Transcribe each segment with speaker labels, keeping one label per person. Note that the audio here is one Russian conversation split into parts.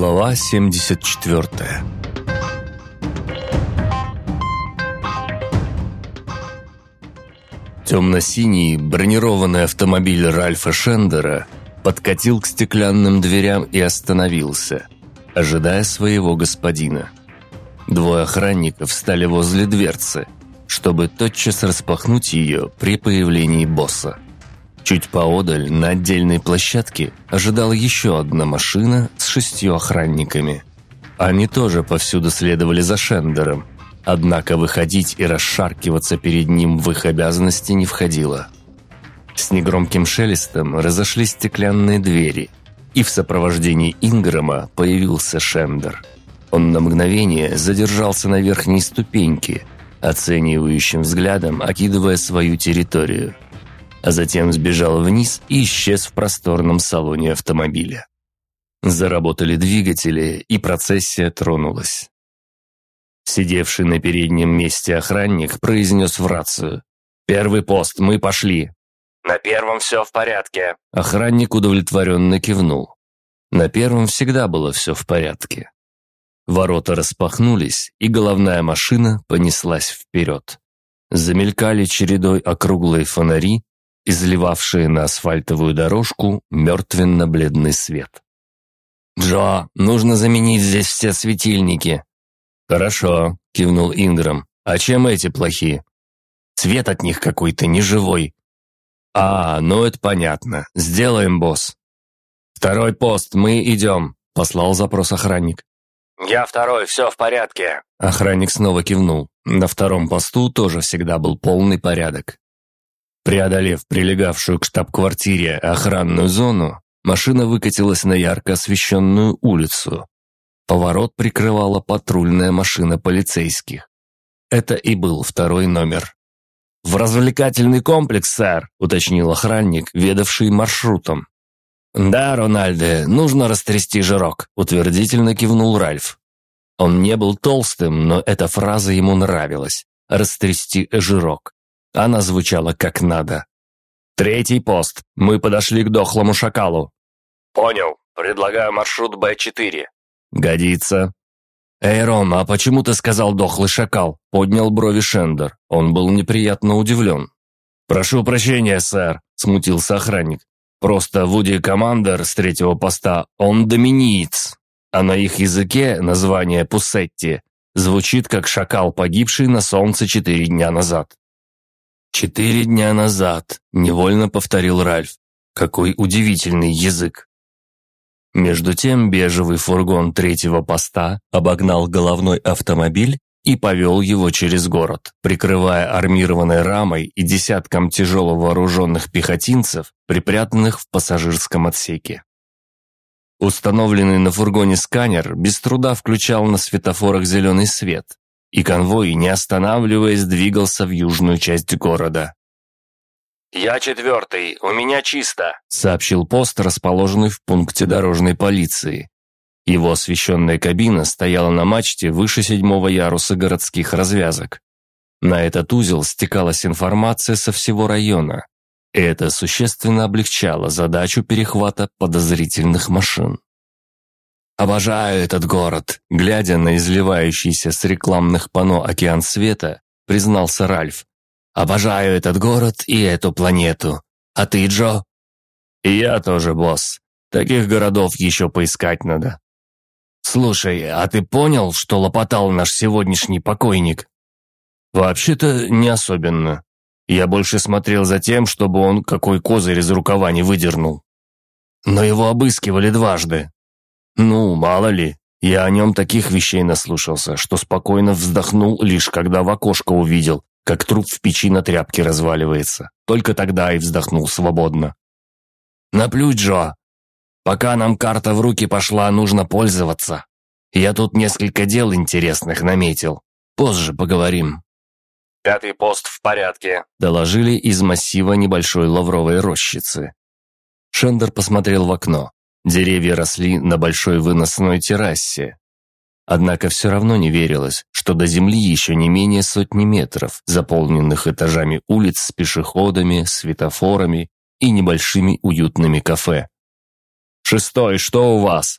Speaker 1: Глава 74 Темно-синий бронированный автомобиль Ральфа Шендера подкатил к стеклянным дверям и остановился, ожидая своего господина. Двое охранников встали возле дверцы, чтобы тотчас распахнуть ее при появлении босса. Чуть поодаль, на отдельной площадке, ожидала еще одна машина с шестью охранниками. Они тоже повсюду следовали за Шендером, однако выходить и расшаркиваться перед ним в их обязанности не входило. С негромким шелестом разошлись стеклянные двери, и в сопровождении Инграма появился Шендер. Он на мгновение задержался на верхней ступеньке, оценивающим взглядом окидывая свою территорию – а затем сбежал вниз и исчез в просторном салоне автомобиля. Заработали двигатели, и процессия тронулась. Сидевший на переднем месте охранник произнес в рацию. «Первый пост, мы пошли».
Speaker 2: «На первом все в порядке».
Speaker 1: Охранник удовлетворенно кивнул. На первом всегда было все в порядке. Ворота распахнулись, и головная машина понеслась вперед. Замелькали чередой округлые фонари, изливавшие на асфальтовую дорожку мертвенно-бледный свет. «Джо, нужно заменить здесь все светильники». «Хорошо», — кивнул Инграм. «А чем эти плохие?» «Цвет от них какой-то неживой». «А, ну это понятно. Сделаем, босс». «Второй пост, мы идем», — послал запрос охранник.
Speaker 2: «Я второй, все в порядке».
Speaker 1: Охранник снова кивнул. На втором посту тоже всегда был полный порядок. Преодолев прилегавшую к штаб-квартире охранную зону, машина выкатилась на ярко освещенную улицу. Поворот прикрывала патрульная машина полицейских. Это и был второй номер. «В развлекательный комплекс, сэр», — уточнил охранник, ведавший маршрутом. «Да, Рональде, нужно растрясти жирок», — утвердительно кивнул Ральф. Он не был толстым, но эта фраза ему нравилась. «Растрясти жирок». Она звучала как надо. «Третий пост. Мы подошли к дохлому шакалу».
Speaker 2: «Понял. Предлагаю маршрут Б4».
Speaker 1: «Годится». «Эй, Ром, а почему ты сказал «дохлый шакал»?» Поднял брови Шендер. Он был неприятно удивлен. «Прошу прощения, сэр», — смутился охранник. «Просто Вуди Командер с третьего поста, он доминиец, а на их языке название Пуссетти звучит как шакал, погибший на солнце четыре дня назад». «Четыре дня назад», — невольно повторил Ральф. «Какой удивительный язык». Между тем бежевый фургон третьего поста обогнал головной автомобиль и повел его через город, прикрывая армированной рамой и десятком тяжело вооруженных пехотинцев, припрятанных в пассажирском отсеке. Установленный на фургоне сканер без труда включал на светофорах зеленый свет, и конвой, не останавливаясь, двигался в южную часть города.
Speaker 2: «Я четвертый, у меня чисто», —
Speaker 1: сообщил пост, расположенный в пункте дорожной полиции. Его освещенная кабина стояла на мачте выше седьмого яруса городских развязок. На этот узел стекалась информация со всего района, это существенно облегчало задачу перехвата подозрительных машин. «Обожаю этот город», — глядя на изливающийся с рекламных панно океан света, признался Ральф. «Обожаю этот город и эту планету. А ты, Джо?» «И я тоже, босс. Таких городов еще поискать надо». «Слушай, а ты понял, что лопотал наш сегодняшний покойник?» «Вообще-то не особенно. Я больше смотрел за тем, чтобы он какой козырь из рукава не выдернул. Но его обыскивали дважды. Ну, мало ли, я о нем таких вещей наслушался, что спокойно вздохнул лишь когда в окошко увидел, как труп в печи на тряпке разваливается. Только тогда и вздохнул свободно. «Наплюй, Джо. Пока нам карта в руки пошла, нужно пользоваться. Я тут несколько дел интересных наметил. Позже поговорим».
Speaker 2: «Пятый пост в порядке», —
Speaker 1: доложили из массива небольшой лавровой рощицы. Шендер посмотрел в окно. Деревья росли на большой выносной террасе. Однако все равно не верилось, что до земли еще не менее сотни метров, заполненных этажами улиц с пешеходами, светофорами и небольшими уютными кафе. «Шестой, что у вас?»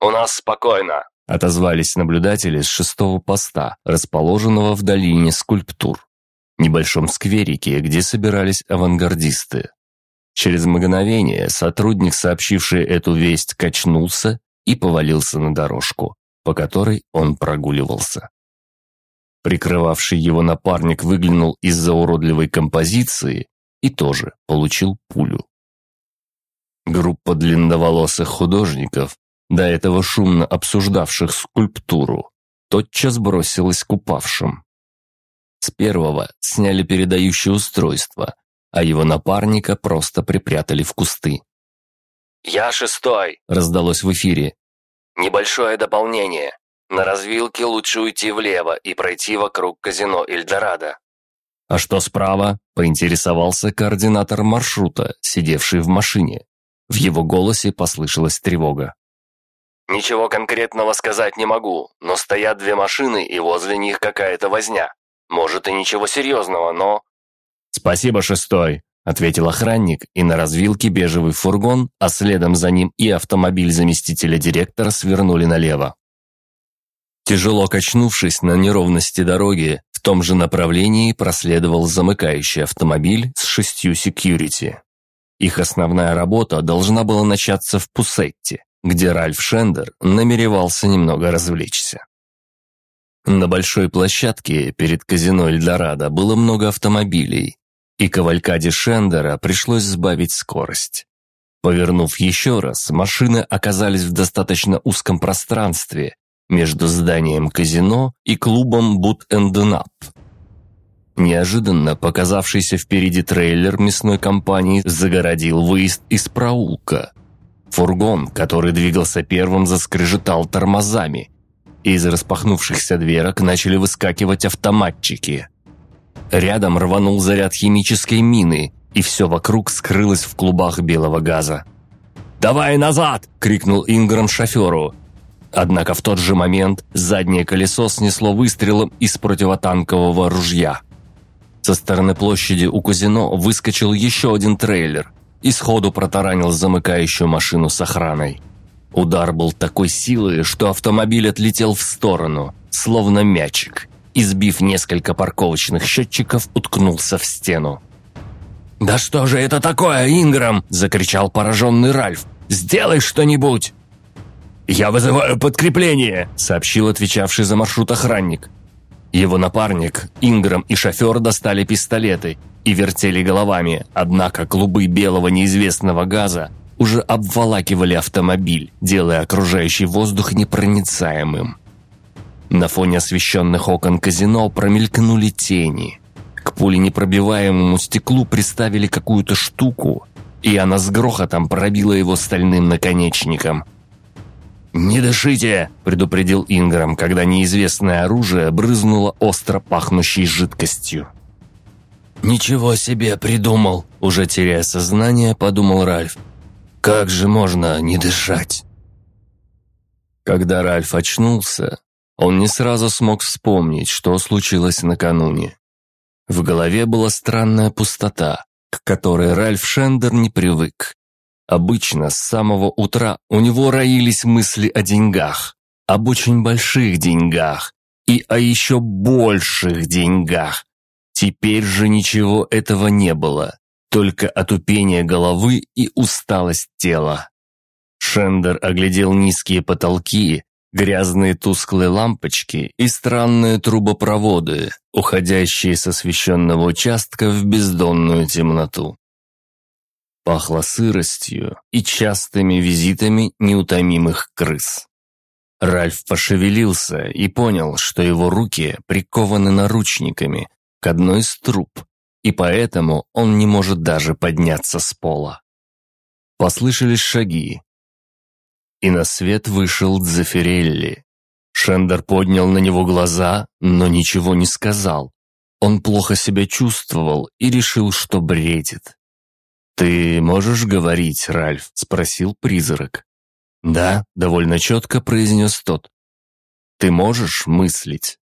Speaker 2: У нас спокойно», —
Speaker 1: отозвались наблюдатели с шестого поста, расположенного в долине скульптур, небольшом скверике, где собирались авангардисты. Через мгновение сотрудник, сообщивший эту весть, качнулся и повалился на дорожку, по которой он прогуливался. Прикрывавший его напарник выглянул из-за уродливой композиции и тоже получил пулю. Группа длинноволосых художников, до этого шумно обсуждавших скульптуру, тотчас бросилась к упавшим. С первого сняли передающее устройство, а его напарника просто припрятали в кусты.
Speaker 2: «Я шестой», —
Speaker 1: раздалось в эфире.
Speaker 2: «Небольшое дополнение. На развилке лучше уйти влево и пройти вокруг казино Эльдорадо».
Speaker 1: «А что справа?» — поинтересовался координатор маршрута, сидевший в машине. В его голосе послышалась тревога.
Speaker 2: «Ничего конкретного сказать не могу, но стоят две машины, и возле них какая-то возня. Может, и ничего серьезного, но...»
Speaker 1: «Спасибо, шестой», — ответил охранник, и на развилке бежевый фургон, а следом за ним и автомобиль заместителя директора свернули налево. Тяжело качнувшись на неровности дороги, в том же направлении проследовал замыкающий автомобиль с шестью секьюрити. Их основная работа должна была начаться в Пусетте, где Ральф Шендер намеревался немного развлечься. На большой площадке перед казино Эльдорадо было много автомобилей, и кавалькаде Шендера пришлось сбавить скорость. Повернув еще раз, машины оказались в достаточно узком пространстве между зданием казино и клубом Boot and Nap. Неожиданно показавшийся впереди трейлер мясной компании загородил выезд из проулка. Фургон, который двигался первым, заскрежетал тормозами. Из распахнувшихся дверок начали выскакивать автоматчики. Рядом рванул заряд химической мины, и все вокруг скрылось в клубах белого газа. «Давай назад!» – крикнул Инграм шоферу. Однако в тот же момент заднее колесо снесло выстрелом из противотанкового ружья. Со стороны площади у казино выскочил еще один трейлер и сходу протаранил замыкающую машину с охраной. Удар был такой силы, что автомобиль отлетел в сторону, словно мячик, избив несколько парковочных счетчиков, уткнулся в стену. «Да что же это такое, Инграм?» – закричал пораженный Ральф. «Сделай что-нибудь!» «Я вызываю подкрепление!» – сообщил отвечавший за маршрут охранник. Его напарник, Инграм и шофер достали пистолеты и вертели головами, однако клубы белого неизвестного газа уже обволакивали автомобиль, делая окружающий воздух непроницаемым. На фоне освещенных окон казино промелькнули тени. К пуленепробиваемому стеклу приставили какую-то штуку, и она с грохотом пробила его стальным наконечником. «Не дышите!» – предупредил Инграм, когда неизвестное оружие брызнуло остро пахнущей жидкостью. «Ничего себе придумал!» – уже теряя сознание, подумал Ральф. «Как же можно не дышать?» Когда Ральф очнулся, он не сразу смог вспомнить, что случилось накануне. В голове была странная пустота, к которой Ральф Шендер не привык. Обычно с самого утра у него роились мысли о деньгах, об очень больших деньгах и о еще больших деньгах. Теперь же ничего этого не было, только отупение головы и усталость тела. Шендер оглядел низкие потолки, Грязные тусклые лампочки и странные трубопроводы, уходящие с освещенного участка в бездонную темноту. Пахло сыростью и частыми визитами неутомимых крыс. Ральф пошевелился и понял, что его руки прикованы наручниками к одной из труб, и поэтому он не может даже подняться с пола. Послышались шаги, и на свет вышел Дзефирелли. Шендер поднял на него глаза, но ничего не сказал. Он плохо себя чувствовал и решил, что бредит. «Ты можешь говорить, Ральф?» – спросил призрак. «Да», – довольно четко произнес тот. «Ты можешь мыслить?»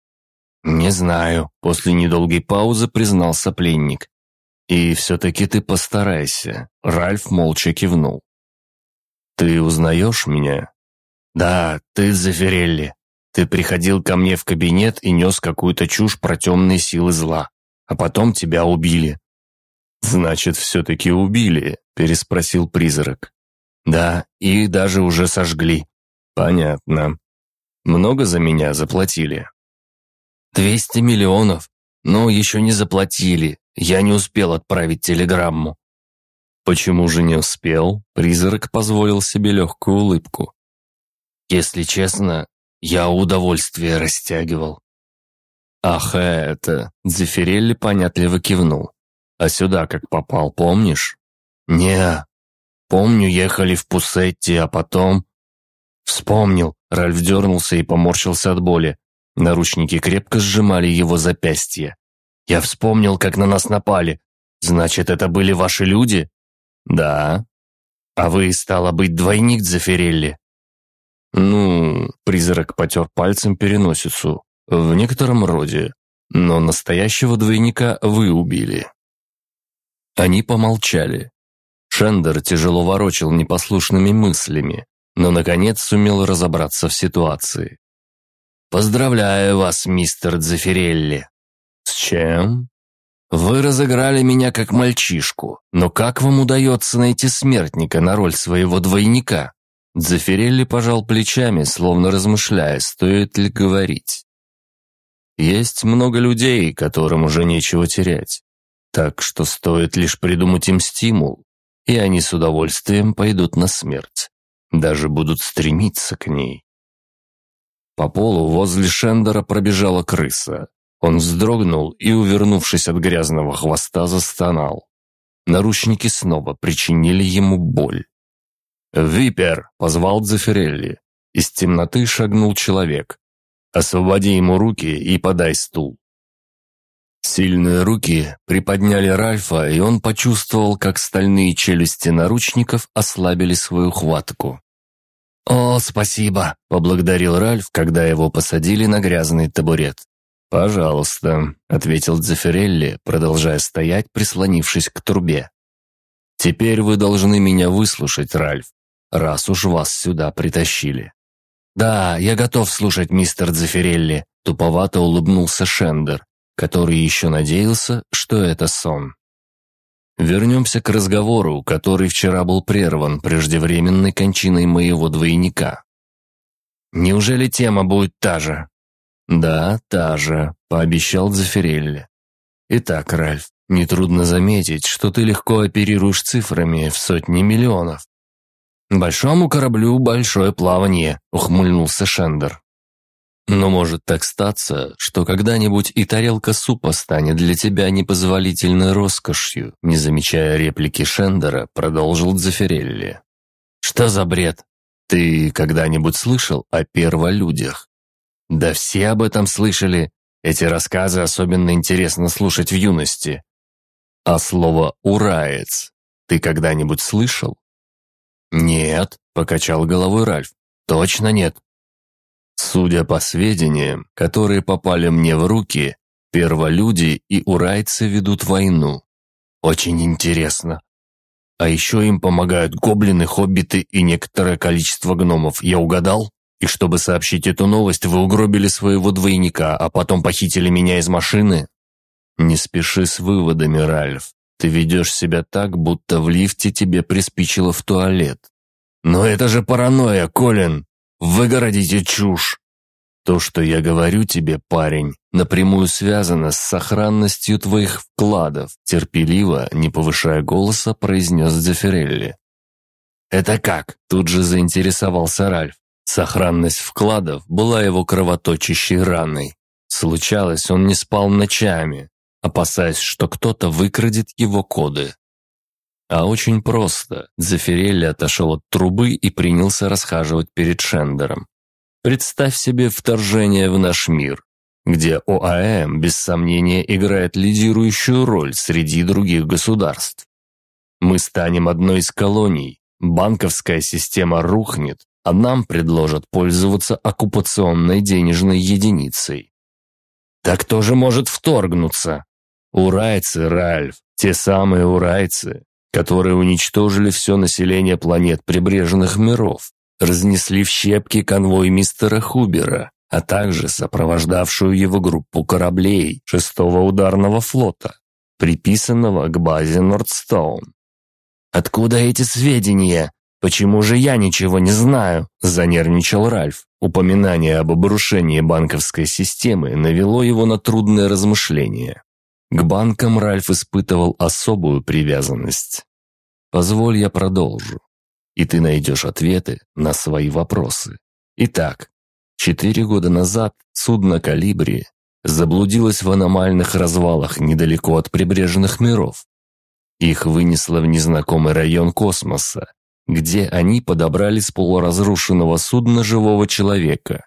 Speaker 1: «Не знаю», – после недолгой паузы признался пленник. «И все-таки ты постарайся», – Ральф молча кивнул. «Ты узнаешь меня?» «Да, ты Зафирелли. Ты приходил ко мне в кабинет и нес какую-то чушь про темные силы зла, а потом тебя убили». «Значит, все-таки убили?» – переспросил призрак. «Да, и даже уже сожгли». «Понятно. Много за меня заплатили?» «Двести миллионов. Но еще не заплатили. Я не успел отправить телеграмму». «Почему же не успел?» Призрак позволил себе легкую улыбку. «Если честно, я удовольствие растягивал». «Ах, это...» Дзефирелли понятливо кивнул. «А сюда как попал, помнишь?» «Не, помню, ехали в Пусетти, а потом...» «Вспомнил», Ральф дернулся и поморщился от боли. Наручники крепко сжимали его запястье. «Я вспомнил, как на нас напали. Значит, это были ваши люди?» «Да». «А вы, стало быть, двойник Дзефирелли?» «Ну...» — призрак потер пальцем переносицу. «В некотором роде. Но настоящего двойника вы убили». Они помолчали. Шендер тяжело ворочил непослушными мыслями, но, наконец, сумел разобраться в ситуации. «Поздравляю вас, мистер Дзефирелли». «С чем?» «Вы разыграли меня как мальчишку, но как вам удается найти смертника на роль своего двойника?» Дзефирелли пожал плечами, словно размышляя, стоит ли говорить. «Есть много людей, которым уже нечего терять. Так что стоит лишь придумать им стимул, и они с удовольствием пойдут на смерть. Даже будут стремиться к ней. По полу возле Шендера пробежала крыса. Он вздрогнул и, увернувшись от грязного хвоста, застонал. Наручники снова причинили ему боль. «Випер!» — позвал Дзефирелли. Из темноты шагнул человек. «Освободи ему руки и подай стул». Сильные руки приподняли Ральфа, и он почувствовал, как стальные челюсти наручников ослабили свою хватку. «О, спасибо!» – поблагодарил Ральф, когда его посадили на грязный табурет. «Пожалуйста», – ответил Дзефирелли, продолжая стоять, прислонившись к трубе. «Теперь вы должны меня выслушать, Ральф, раз уж вас сюда притащили». «Да, я готов слушать, мистер Дзефирелли», – туповато улыбнулся Шендер, который еще надеялся, что это сон. Вернемся к разговору, который вчера был прерван преждевременной кончиной моего двойника. Неужели тема будет та же? Да, та же, пообещал Дзефирелли. Итак, Ральф, нетрудно заметить, что ты легко оперируешь цифрами в сотни миллионов. «Большому кораблю большое плавание», — ухмыльнулся Шендер. Но может так статься, что когда-нибудь и тарелка супа станет для тебя непозволительной роскошью, не замечая реплики Шендера, продолжил Дзефирелли. Что за бред? Ты когда-нибудь слышал о перволюдях? Да все об этом слышали. Эти рассказы особенно интересно слушать в юности. А слово «ураец» ты когда-нибудь слышал? Нет, покачал головой Ральф. Точно нет. Судя по сведениям, которые попали мне в руки, перволюди и урайцы ведут войну. Очень интересно. А еще им помогают гоблины, хоббиты и некоторое количество гномов. Я угадал? И чтобы сообщить эту новость, вы угробили своего двойника, а потом похитили меня из машины? Не спеши с выводами, Ральф. Ты ведешь себя так, будто в лифте тебе приспичило в туалет. Но это же паранойя, Колин. Выгородите чушь. То, что я говорю тебе, парень, напрямую связано с сохранностью твоих вкладов, терпеливо, не повышая голоса, произнес Дзефирелли. «Это как?» – тут же заинтересовался Ральф. Сохранность вкладов была его кровоточащей раной. Случалось, он не спал ночами, опасаясь, что кто-то выкрадет его коды. А очень просто. Дзефирелли отошел от трубы и принялся расхаживать перед Шендером. Представь себе вторжение в наш мир, где ОАМ без сомнения играет лидирующую роль среди других государств. Мы станем одной из колоний, банковская система рухнет, а нам предложат пользоваться оккупационной денежной единицей. Так кто же может вторгнуться? Урайцы, Ральф, те самые урайцы, которые уничтожили все население планет прибрежных миров, разнесли в щепки конвой мистера Хубера, а также сопровождавшую его группу кораблей шестого ударного флота, приписанного к базе Нордстоун. «Откуда эти сведения? Почему же я ничего не знаю?» – занервничал Ральф. Упоминание об обрушении банковской системы навело его на трудное размышление. К банкам Ральф испытывал особую привязанность. «Позволь я продолжу, и ты найдешь ответы на свои вопросы. Итак, четыре года назад судно «Калибри» заблудилось в аномальных развалах недалеко от прибрежных миров. Их вынесло в незнакомый район космоса, где они подобрали с полуразрушенного судна живого человека.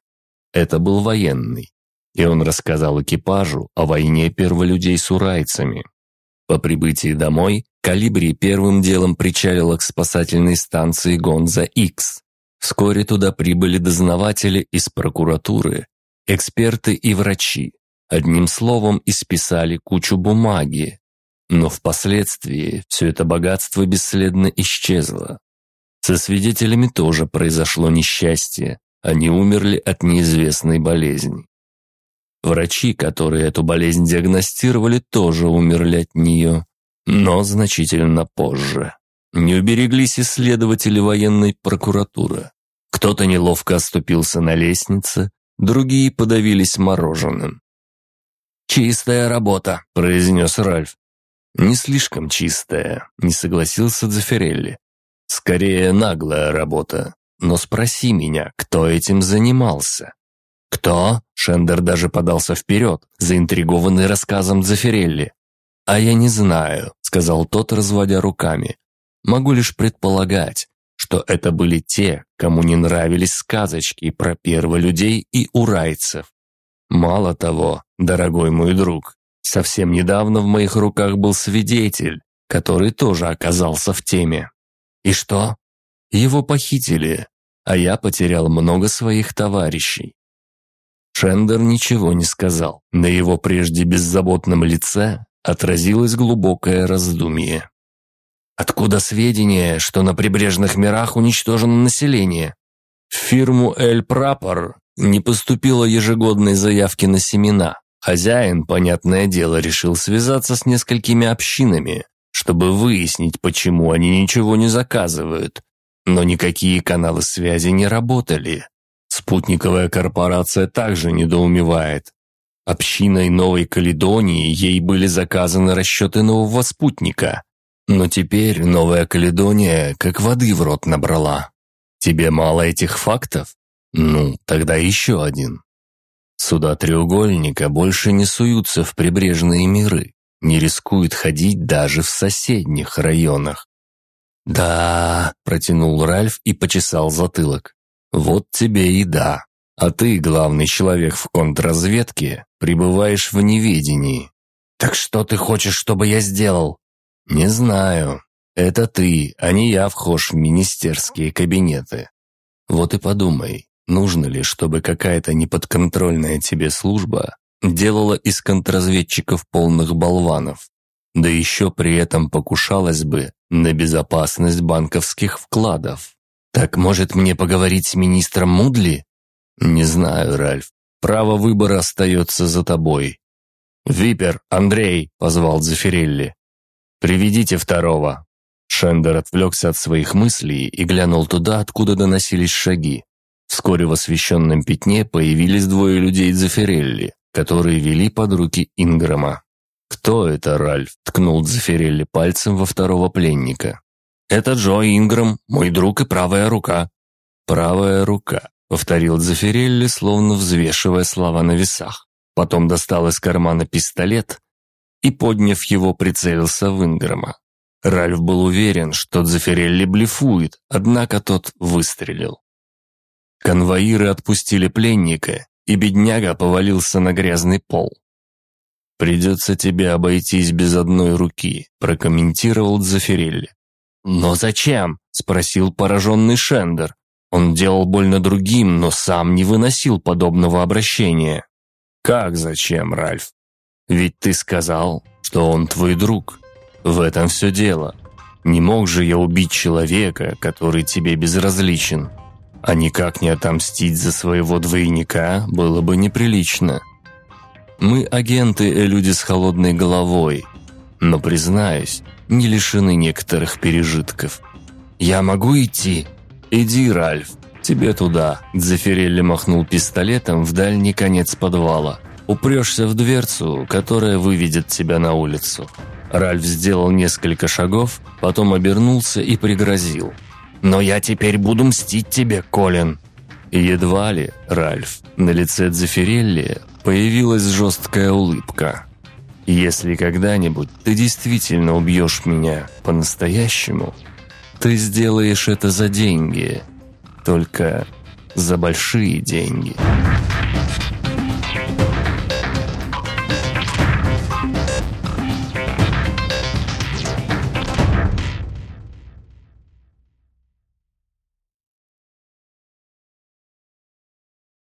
Speaker 1: Это был военный, и он рассказал экипажу о войне перволюдей с урайцами. По прибытии домой Калибри первым делом причалила к спасательной станции Гонза-Икс. Вскоре туда прибыли дознаватели из прокуратуры, эксперты и врачи. Одним словом, исписали кучу бумаги. Но впоследствии все это богатство бесследно исчезло. Со свидетелями тоже произошло несчастье. Они умерли от неизвестной болезни. Врачи, которые эту болезнь диагностировали, тоже умерли от нее, но значительно позже. Не убереглись исследователи военной прокуратуры. Кто-то неловко оступился на лестнице, другие подавились мороженым.
Speaker 2: «Чистая работа», — произнес Ральф.
Speaker 1: «Не слишком чистая», — не согласился Дзефирелли. Скорее, наглая работа. Но спроси меня, кто этим занимался?»
Speaker 2: «Кто?» Шендер даже подался вперед, заинтригованный рассказом Дзефирелли.
Speaker 1: «А я не знаю», — сказал тот, разводя руками. «Могу лишь предполагать, что это были те, кому не нравились сказочки про перволюдей и урайцев. Мало того, дорогой мой друг, совсем недавно в моих руках был свидетель, который тоже оказался в теме.
Speaker 2: «И что?»
Speaker 1: «Его похитили, а я потерял много своих товарищей». Шендер ничего не сказал. На его прежде беззаботном лице отразилось глубокое раздумье.
Speaker 2: «Откуда сведения, что на прибрежных мирах уничтожено население?»
Speaker 1: В фирму «Эль Прапор» не поступило ежегодной заявки на семена. Хозяин, понятное дело, решил связаться с несколькими общинами, чтобы выяснить, почему они ничего не заказывают. Но никакие каналы связи не работали. Спутниковая корпорация также недоумевает. Общиной Новой Каледонии ей были заказаны расчеты нового спутника. Но теперь Новая Каледония как воды в рот набрала. Тебе мало этих фактов? Ну, тогда еще один. Суда треугольника больше не суются в прибрежные миры не рискует ходить даже в соседних районах. «Да», — протянул Ральф и почесал затылок. «Вот тебе и да. А ты, главный человек в контрразведке, пребываешь в неведении».
Speaker 2: «Так что ты хочешь, чтобы я сделал?»
Speaker 1: «Не знаю. Это ты, а не я вхож в министерские кабинеты. Вот и подумай, нужно ли, чтобы какая-то неподконтрольная тебе служба делала из контрразведчиков полных болванов. Да еще при этом покушалась бы на безопасность банковских вкладов. Так может мне поговорить с министром Мудли? Не знаю, Ральф. Право выбора остается за тобой. «Випер, Андрей!» – позвал Дзефирелли. «Приведите второго». Шендер отвлекся от своих мыслей и глянул туда, откуда доносились шаги. Вскоре в освещенном пятне появились двое людей Дзефирелли которые вели под руки Инграма. «Кто это, Ральф?» – ткнул Дзефирелли пальцем во второго пленника.
Speaker 2: «Это Джо Инграм, мой друг и правая рука».
Speaker 1: «Правая рука», – повторил Дзефирелли, словно взвешивая слова на весах. Потом достал из кармана пистолет и, подняв его, прицелился в Инграма. Ральф был уверен, что Дзефирелли блефует, однако тот выстрелил. Конвоиры отпустили пленника и бедняга повалился на грязный пол. «Придется тебе обойтись без одной руки», – прокомментировал Дзефирелли.
Speaker 2: «Но зачем?»
Speaker 1: – спросил пораженный Шендер. Он делал больно другим, но сам не выносил подобного обращения. «Как зачем, Ральф? Ведь ты сказал, что он твой друг. В этом все дело. Не мог же я убить человека, который тебе безразличен. А никак не отомстить за своего двойника было бы неприлично. Мы агенты и люди с холодной головой, но, признаюсь, не лишены некоторых пережитков. «Я могу идти?» «Иди, Ральф, тебе туда», – Дзефирелли махнул пистолетом в дальний конец подвала. «Упрешься в дверцу, которая выведет тебя на улицу». Ральф сделал несколько шагов, потом обернулся и пригрозил. «Но я теперь буду мстить тебе, Колин!» Едва ли, Ральф, на лице Дзефирелли появилась жесткая улыбка. «Если когда-нибудь ты действительно убьешь меня по-настоящему, ты сделаешь это за деньги, только за большие деньги».